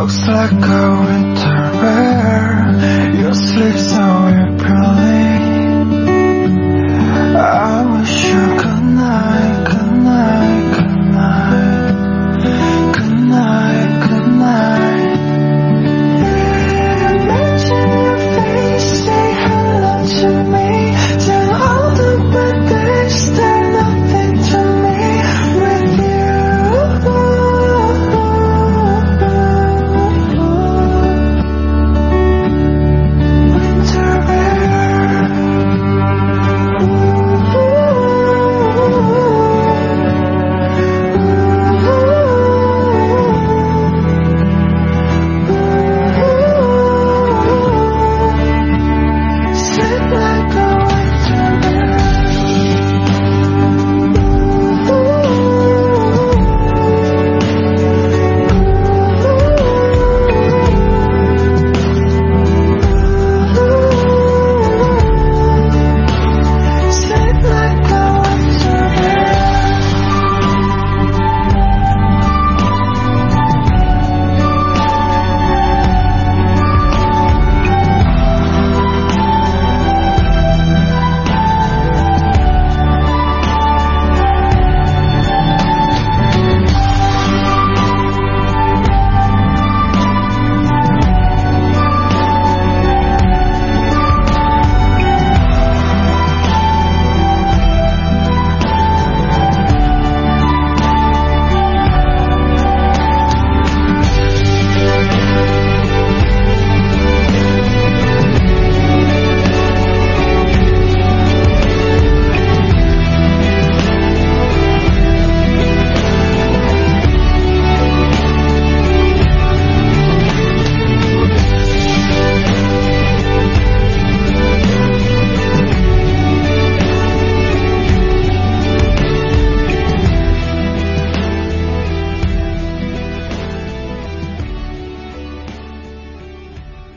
Looks like I went